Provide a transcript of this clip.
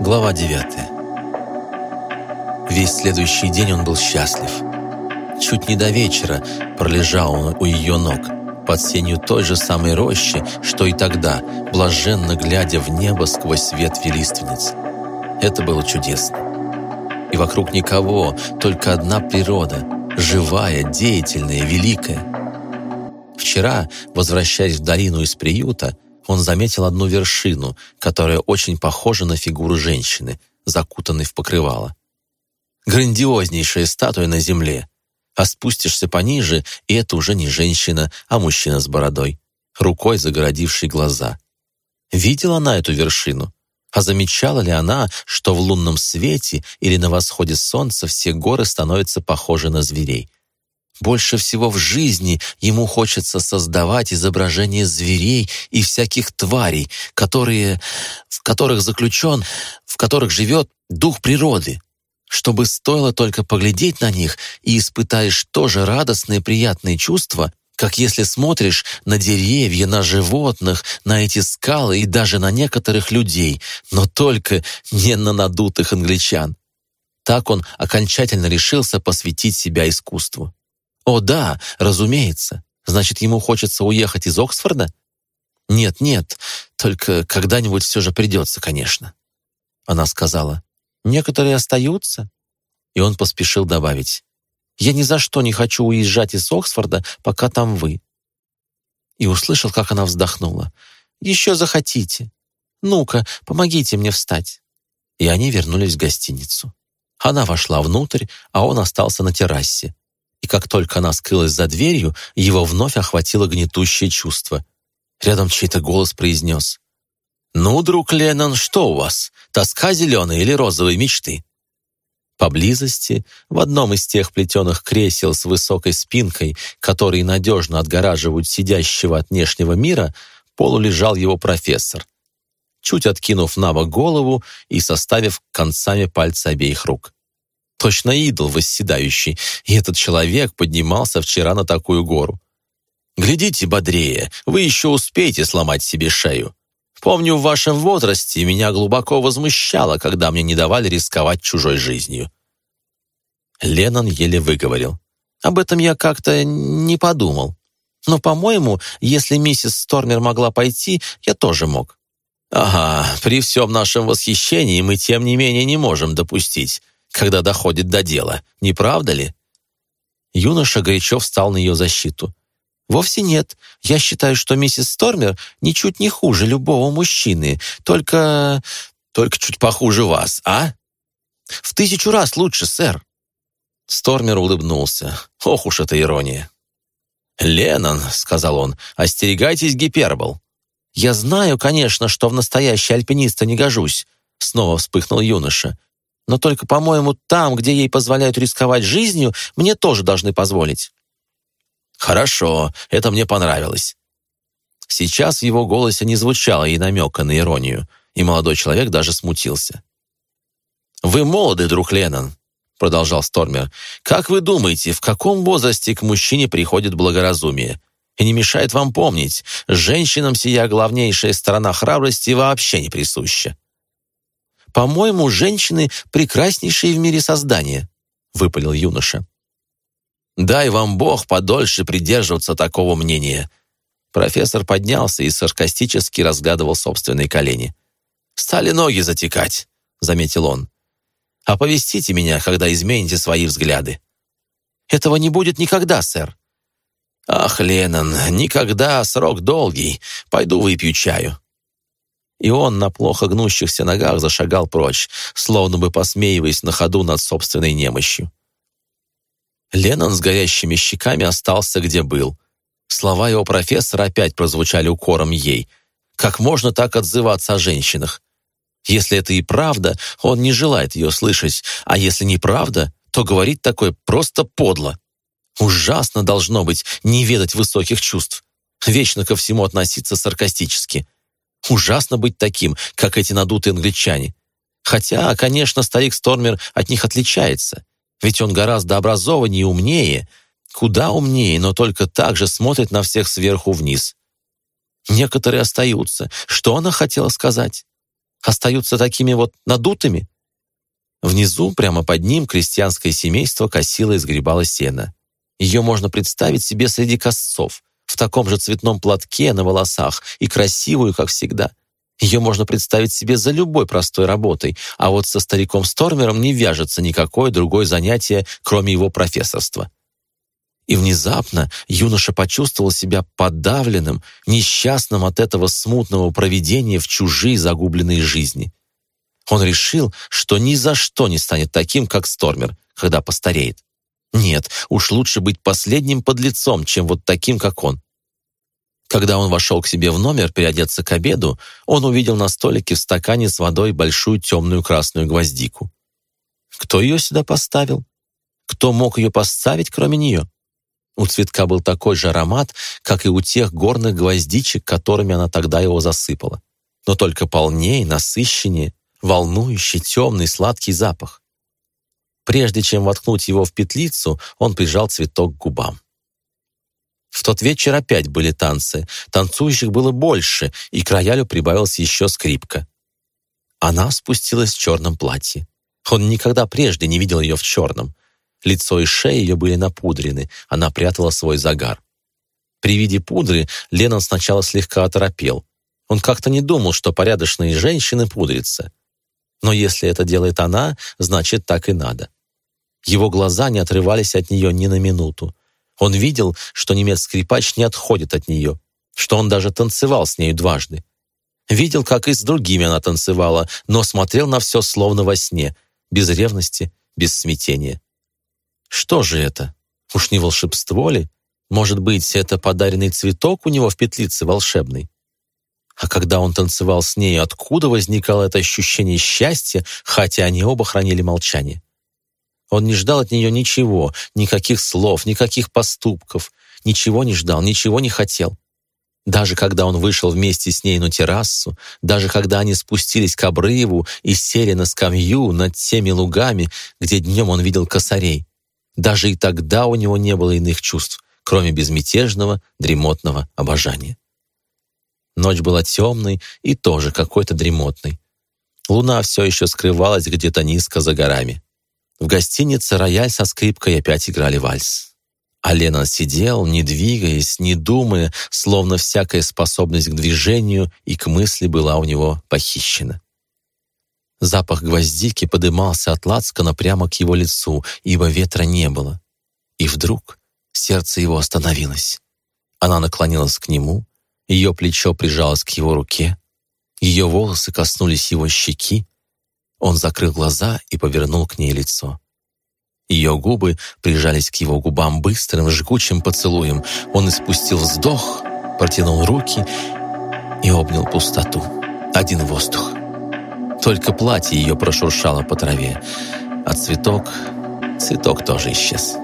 Глава 9 Весь следующий день он был счастлив. Чуть не до вечера пролежал он у ее ног, под сенью той же самой рощи, что и тогда, блаженно глядя в небо сквозь ветви лиственниц. Это было чудесно. И вокруг никого, только одна природа, живая, деятельная, великая. Вчера, возвращаясь в долину из приюта, он заметил одну вершину, которая очень похожа на фигуру женщины, закутанной в покрывало. Грандиознейшая статуя на земле. А спустишься пониже, и это уже не женщина, а мужчина с бородой, рукой загородивший глаза. Видела она эту вершину? А замечала ли она, что в лунном свете или на восходе солнца все горы становятся похожи на зверей? Больше всего в жизни ему хочется создавать изображения зверей и всяких тварей, которые, в которых заключен, в которых живет дух природы, чтобы стоило только поглядеть на них и испытаешь тоже радостные приятные чувства, как если смотришь на деревья, на животных, на эти скалы и даже на некоторых людей, но только не на надутых англичан. Так он окончательно решился посвятить себя искусству. О да, разумеется. Значит, ему хочется уехать из Оксфорда? Нет, нет, только когда-нибудь все же придется, конечно. Она сказала, некоторые остаются. И он поспешил добавить, я ни за что не хочу уезжать из Оксфорда, пока там вы. И услышал, как она вздохнула. Еще захотите. Ну-ка, помогите мне встать. И они вернулись в гостиницу. Она вошла внутрь, а он остался на террасе и как только она скрылась за дверью, его вновь охватило гнетущее чувство. Рядом чей-то голос произнес. «Ну, друг Леннон, что у вас? Тоска зеленая или розовые мечты?» Поблизости, в одном из тех плетеных кресел с высокой спинкой, которые надежно отгораживают сидящего от внешнего мира, полулежал его профессор, чуть откинув на бок голову и составив концами пальца обеих рук. Точно идол восседающий, и этот человек поднимался вчера на такую гору. Глядите бодрее, вы еще успеете сломать себе шею. Помню, в вашем возрасте меня глубоко возмущало, когда мне не давали рисковать чужой жизнью. Леннон еле выговорил. Об этом я как-то не подумал. Но, по-моему, если миссис Стормер могла пойти, я тоже мог. Ага, при всем нашем восхищении мы, тем не менее, не можем допустить, когда доходит до дела, не правда ли?» Юноша горячо встал на ее защиту. «Вовсе нет. Я считаю, что миссис Стормер ничуть не хуже любого мужчины, только... только чуть похуже вас, а? В тысячу раз лучше, сэр». Стормер улыбнулся. Ох уж эта ирония. «Леннон», — сказал он, — «остерегайтесь гипербол». «Я знаю, конечно, что в настоящий альпиниста не гожусь», — снова вспыхнул юноша. Но только, по-моему, там, где ей позволяют рисковать жизнью, мне тоже должны позволить». «Хорошо, это мне понравилось». Сейчас в его голосе не звучало и намека на иронию, и молодой человек даже смутился. «Вы молоды, друг Леннон», — продолжал Стормер. «Как вы думаете, в каком возрасте к мужчине приходит благоразумие? И не мешает вам помнить, женщинам сия главнейшая сторона храбрости вообще не присуща. «По-моему, женщины — прекраснейшие в мире создания», — выпалил юноша. «Дай вам Бог подольше придерживаться такого мнения». Профессор поднялся и саркастически разглядывал собственные колени. «Стали ноги затекать», — заметил он. «Оповестите меня, когда измените свои взгляды». «Этого не будет никогда, сэр». «Ах, Леннон, никогда, срок долгий. Пойду выпью чаю» и он на плохо гнущихся ногах зашагал прочь, словно бы посмеиваясь на ходу над собственной немощью. Леннон с горящими щеками остался где был. Слова его профессора опять прозвучали укором ей. Как можно так отзываться о женщинах? Если это и правда, он не желает ее слышать, а если неправда, то говорить такое просто подло. Ужасно должно быть не ведать высоких чувств, вечно ко всему относиться саркастически. Ужасно быть таким, как эти надутые англичане. Хотя, конечно, старик Стормер от них отличается, ведь он гораздо образованнее и умнее, куда умнее, но только так же смотрит на всех сверху вниз. Некоторые остаются. Что она хотела сказать? Остаются такими вот надутыми? Внизу, прямо под ним, крестьянское семейство косило и сгребало сено. Ее можно представить себе среди косцов, таком же цветном платке на волосах и красивую, как всегда. Ее можно представить себе за любой простой работой, а вот со стариком Стормером не вяжется никакое другое занятие, кроме его профессорства. И внезапно юноша почувствовал себя подавленным, несчастным от этого смутного проведения в чужие загубленные жизни. Он решил, что ни за что не станет таким, как Стормер, когда постареет. Нет, уж лучше быть последним подлецом, чем вот таким, как он. Когда он вошел к себе в номер переодеться к обеду, он увидел на столике в стакане с водой большую темную красную гвоздику. Кто ее сюда поставил? Кто мог ее поставить, кроме нее? У цветка был такой же аромат, как и у тех горных гвоздичек, которыми она тогда его засыпала. Но только полнее, насыщеннее, волнующий, темный, сладкий запах. Прежде чем воткнуть его в петлицу, он прижал цветок к губам. В тот вечер опять были танцы. Танцующих было больше, и к роялю прибавилась еще скрипка. Она спустилась в черном платье. Он никогда прежде не видел ее в черном. Лицо и шея ее были напудрены, она прятала свой загар. При виде пудры Леннон сначала слегка оторопел. Он как-то не думал, что порядочные женщины пудрятся. Но если это делает она, значит, так и надо. Его глаза не отрывались от нее ни на минуту. Он видел, что немец-скрипач не отходит от нее, что он даже танцевал с нею дважды. Видел, как и с другими она танцевала, но смотрел на все словно во сне, без ревности, без смятения. Что же это? Уж не волшебство ли? Может быть, это подаренный цветок у него в петлице волшебный? А когда он танцевал с ней, откуда возникало это ощущение счастья, хотя они оба хранили молчание? Он не ждал от нее ничего, никаких слов, никаких поступков. Ничего не ждал, ничего не хотел. Даже когда он вышел вместе с ней на террасу, даже когда они спустились к обрыву и сели на скамью над теми лугами, где днем он видел косарей, даже и тогда у него не было иных чувств, кроме безмятежного, дремотного обожания. Ночь была темной и тоже какой-то дремотной. Луна все еще скрывалась где-то низко за горами. В гостинице рояль со скрипкой опять играли вальс. А Леннон сидел, не двигаясь, не думая, словно всякая способность к движению и к мысли была у него похищена. Запах гвоздики подымался от лацкана прямо к его лицу, ибо ветра не было. И вдруг сердце его остановилось. Она наклонилась к нему, ее плечо прижалось к его руке, ее волосы коснулись его щеки, он закрыл глаза и повернул к ней лицо. Ее губы прижались к его губам быстрым, жгучим поцелуем. Он испустил вздох, протянул руки и обнял пустоту. Один воздух. Только платье ее прошуршало по траве, а цветок, цветок тоже исчез.